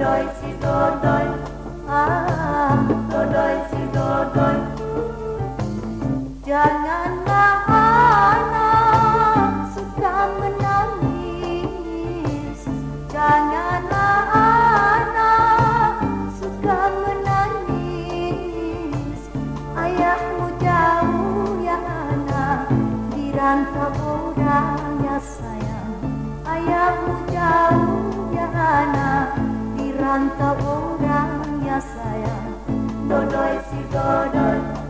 Dodoi Ah Dodoi si Janganlah anak suka menangis Janganlah anak suka menangis Ayahmu jauh ya anak Di rantau ya sayang Ayahmu jauh ya anak Di rantau orang ya sayang Dodoi si dodoi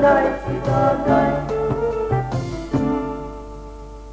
night, the night.